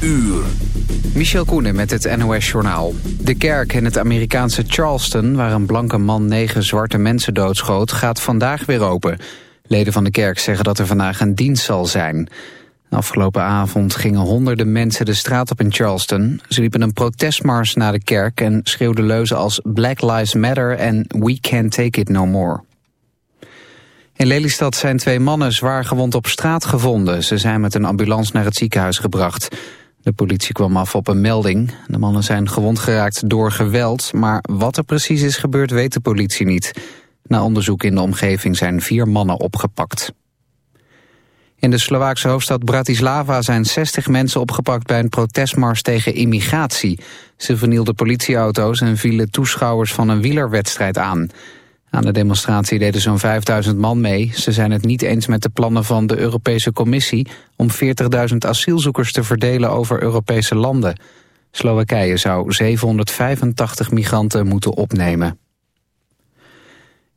uur. Michel Koenen met het NOS-journaal. De kerk in het Amerikaanse Charleston, waar een blanke man negen zwarte mensen doodschoot, gaat vandaag weer open. Leden van de kerk zeggen dat er vandaag een dienst zal zijn. Afgelopen avond gingen honderden mensen de straat op in Charleston. Ze liepen een protestmars naar de kerk en schreeuwden leuzen als Black Lives Matter en We Can't Take It No More. In Lelystad zijn twee mannen zwaar gewond op straat gevonden. Ze zijn met een ambulance naar het ziekenhuis gebracht. De politie kwam af op een melding. De mannen zijn gewond geraakt door geweld, maar wat er precies is gebeurd weet de politie niet. Na onderzoek in de omgeving zijn vier mannen opgepakt. In de Slovaakse hoofdstad Bratislava zijn 60 mensen opgepakt bij een protestmars tegen immigratie. Ze vernielden politieauto's en vielen toeschouwers van een wielerwedstrijd aan. Aan de demonstratie deden zo'n 5000 man mee. Ze zijn het niet eens met de plannen van de Europese Commissie... om 40.000 asielzoekers te verdelen over Europese landen. Slowakije zou 785 migranten moeten opnemen.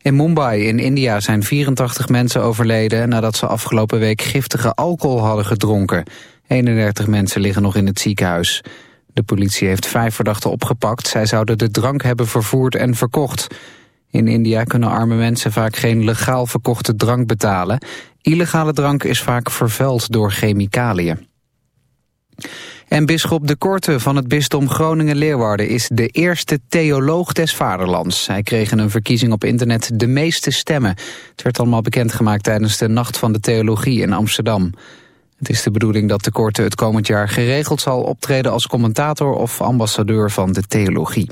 In Mumbai in India zijn 84 mensen overleden... nadat ze afgelopen week giftige alcohol hadden gedronken. 31 mensen liggen nog in het ziekenhuis. De politie heeft vijf verdachten opgepakt. Zij zouden de drank hebben vervoerd en verkocht... In India kunnen arme mensen vaak geen legaal verkochte drank betalen. Illegale drank is vaak vervuild door chemicaliën. En bisschop de Korte van het bisdom Groningen-Leeuwarden is de eerste theoloog des vaderlands. Hij kreeg in een verkiezing op internet de meeste stemmen. Het werd allemaal bekendgemaakt tijdens de Nacht van de Theologie in Amsterdam. Het is de bedoeling dat de Korte het komend jaar geregeld zal optreden als commentator of ambassadeur van de theologie.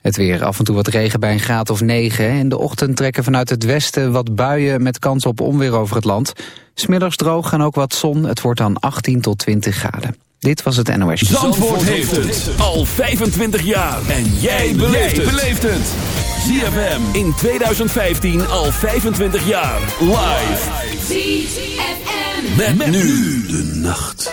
Het weer af en toe wat regen bij een graad of 9. In de ochtend trekken vanuit het westen wat buien met kans op onweer over het land. Smiddags droog en ook wat zon. Het wordt dan 18 tot 20 graden. Dit was het NOS. Zandvoort, Zandvoort heeft het al 25 jaar. En jij beleeft het. ZFM in 2015 al 25 jaar. Live. ZFM. Met, met nu de nacht.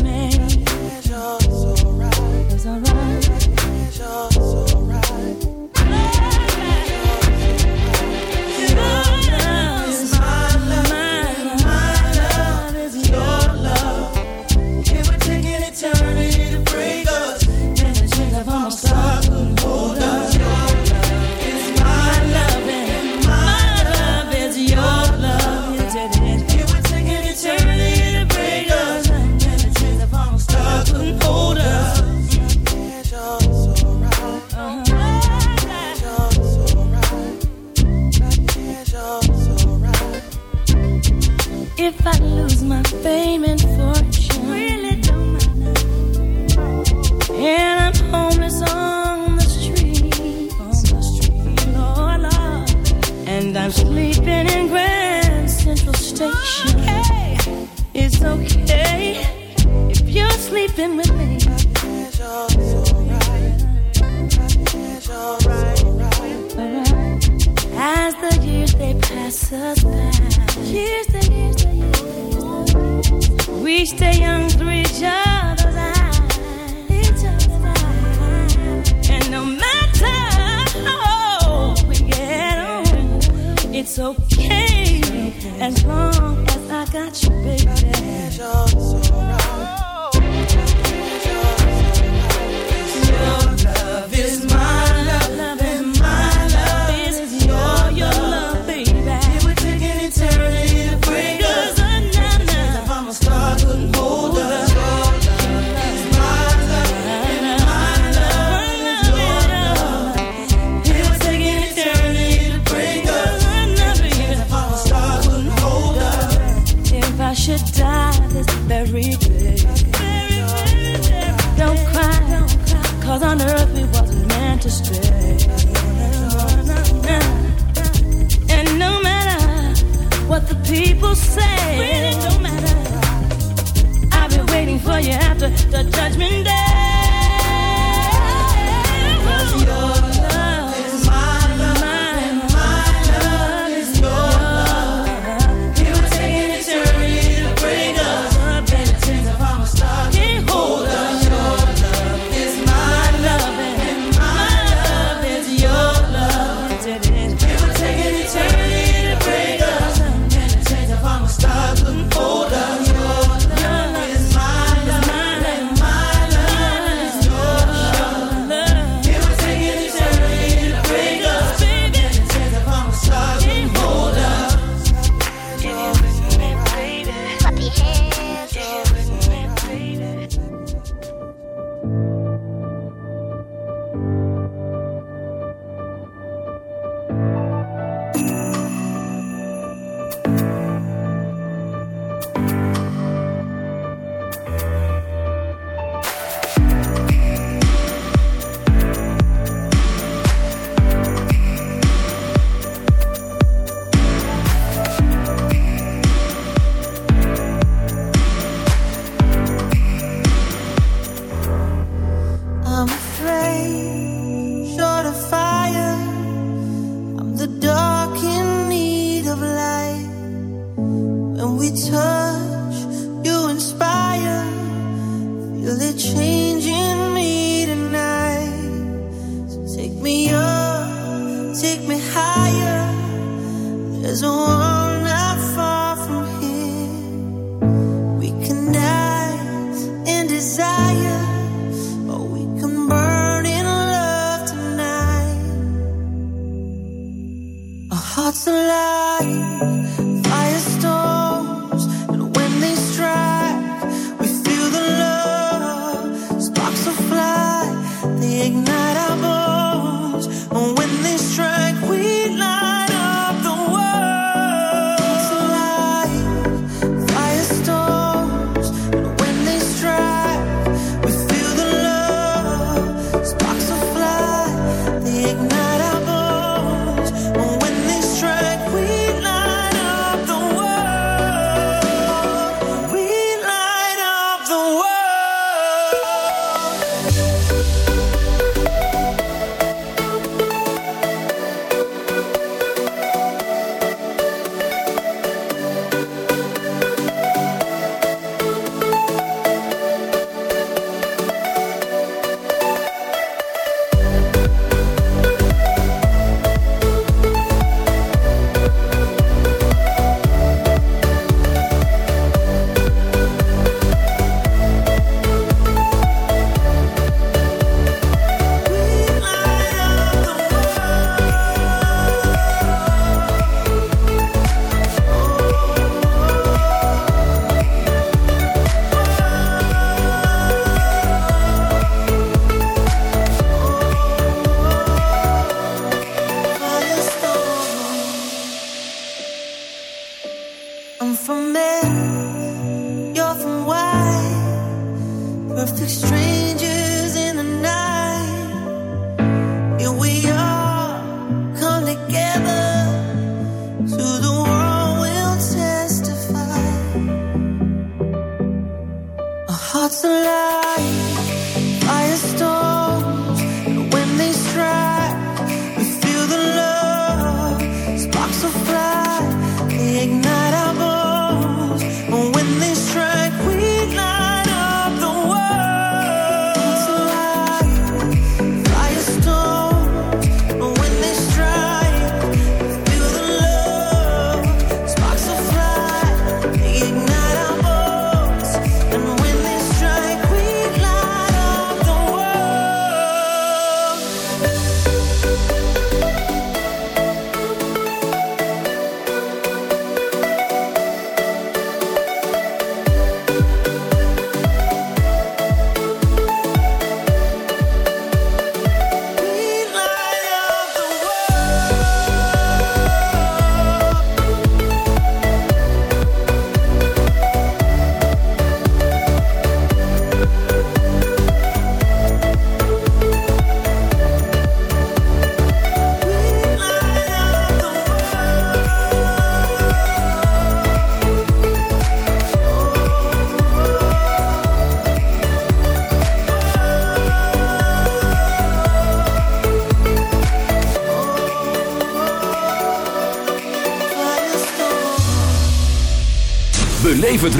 me.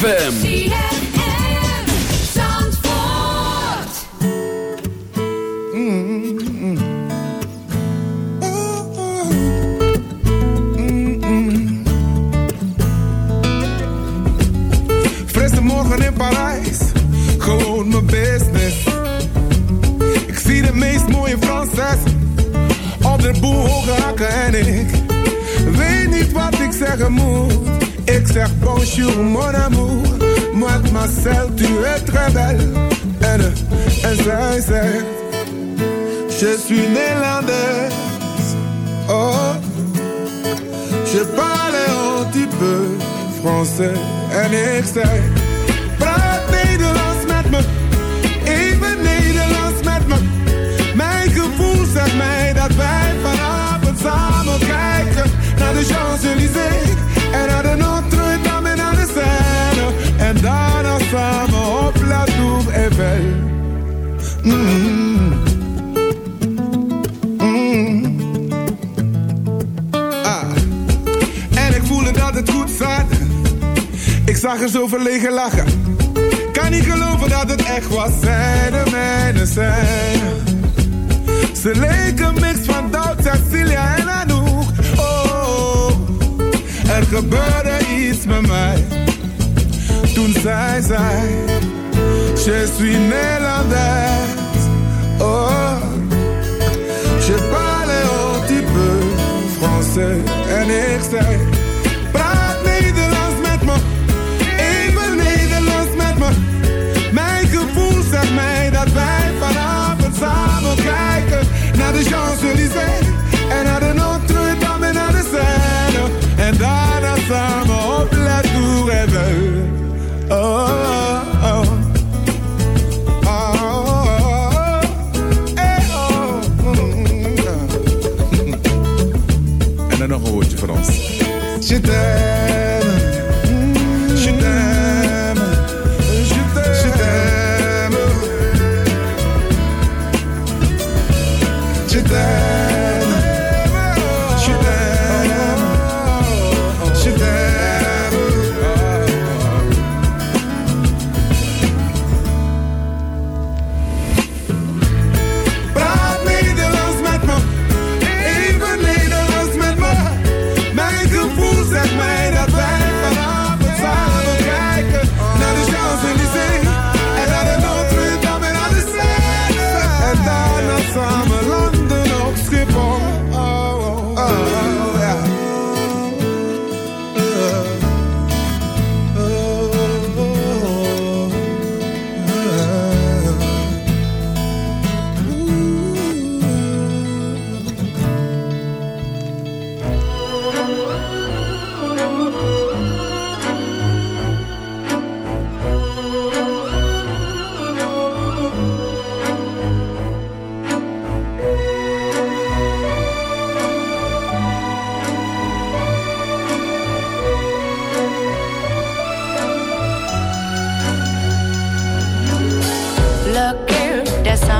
ZFM En ik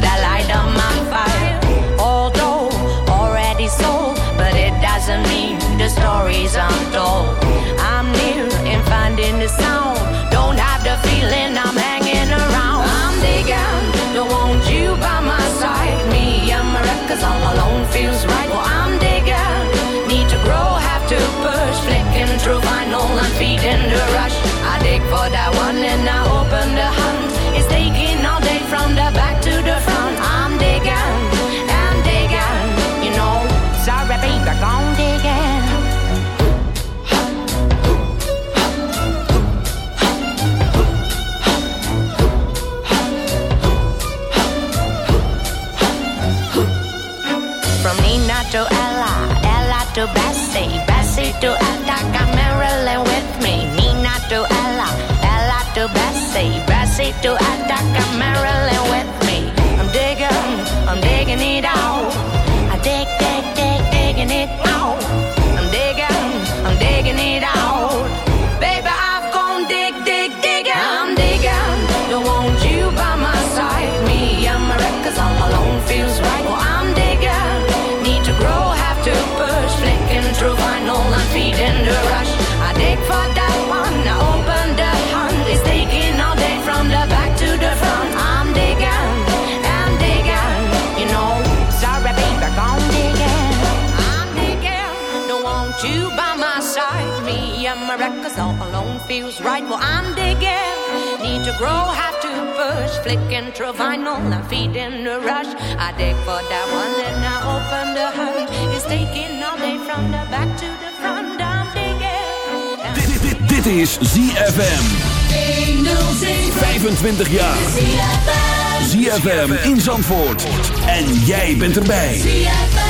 that light up my fire. Although already sold, but it doesn't mean the stories untold. I'm near in finding the sound. Don't have the feeling I'm hanging around. I'm digging, don't want you by my side. Me and all alone feels right. Well, I'm digging, need to grow, have to push. Flicking through vinyl and feeding the rush. To Bessie, Bessie to Attica, Marilyn with me. Nina to Ella, Ella to Bessie, Bessie to Attica, Marilyn with me. I'm digging, I'm digging it out. I dig, dig, dig, digging it out. I'm digging, I'm digging it out. Feels right. Well, I'm digging, need to grow, have to push. Flicking through vinyl and feeding the rush. I dig for that one and I open the hunt. It's taking all day from the back to the front. I'm digging. Dit, dit, dit Dit is ZFM. 25 jaar. ZFM in Zandvoort. En jij bent erbij. ZFM.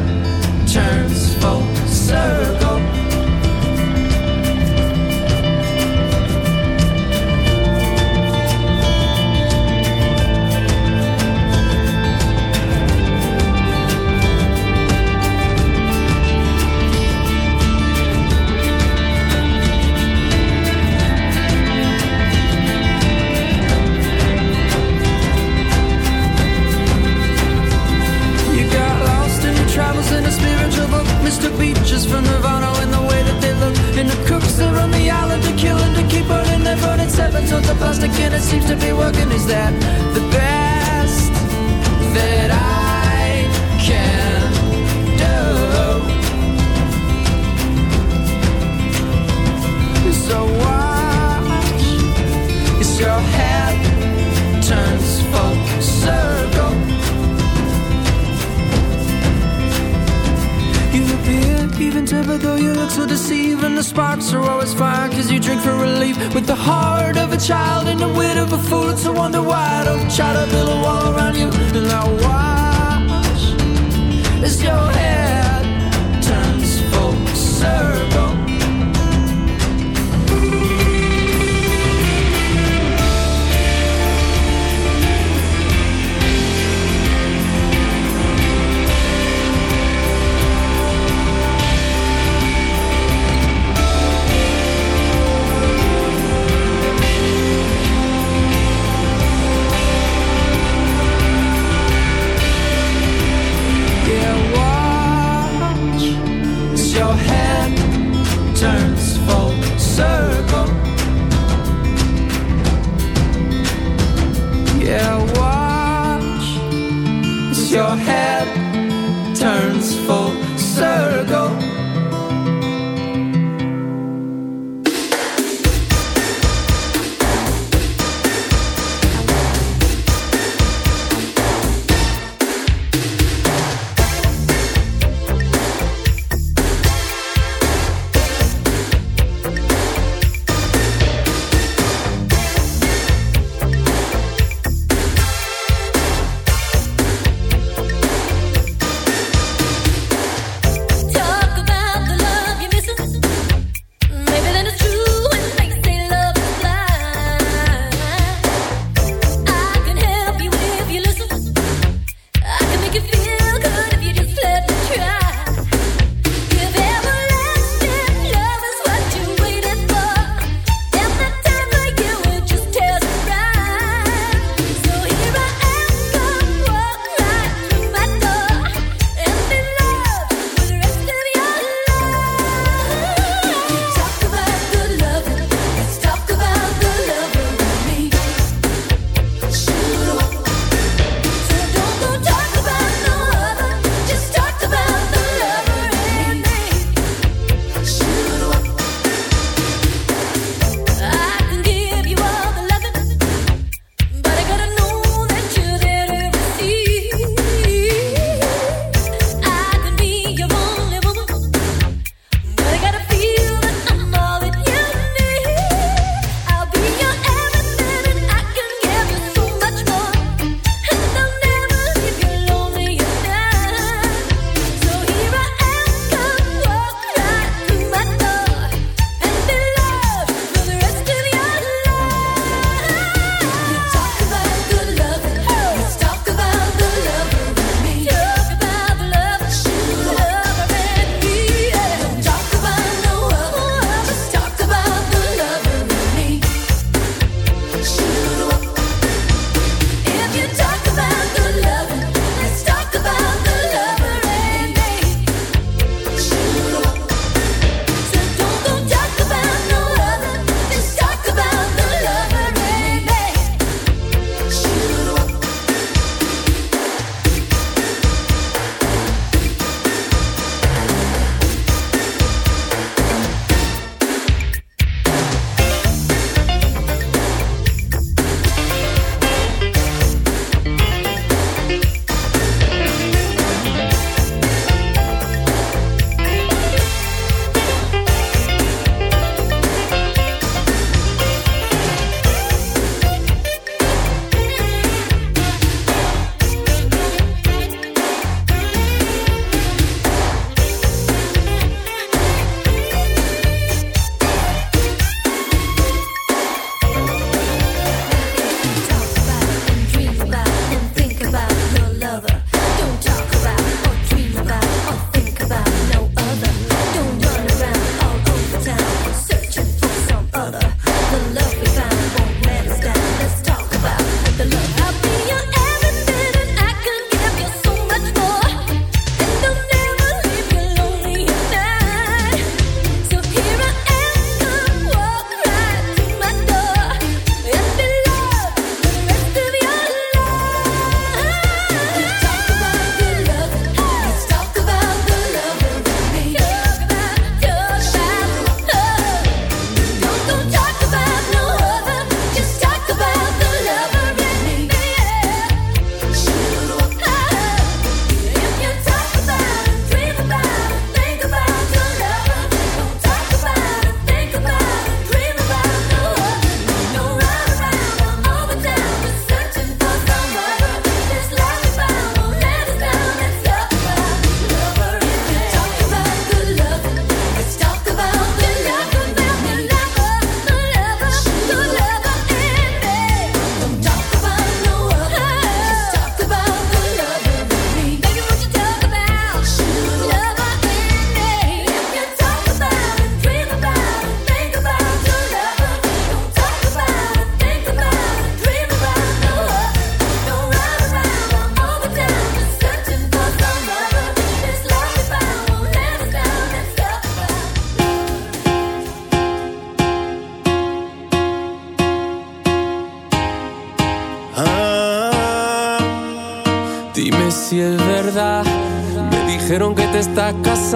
turns full circle.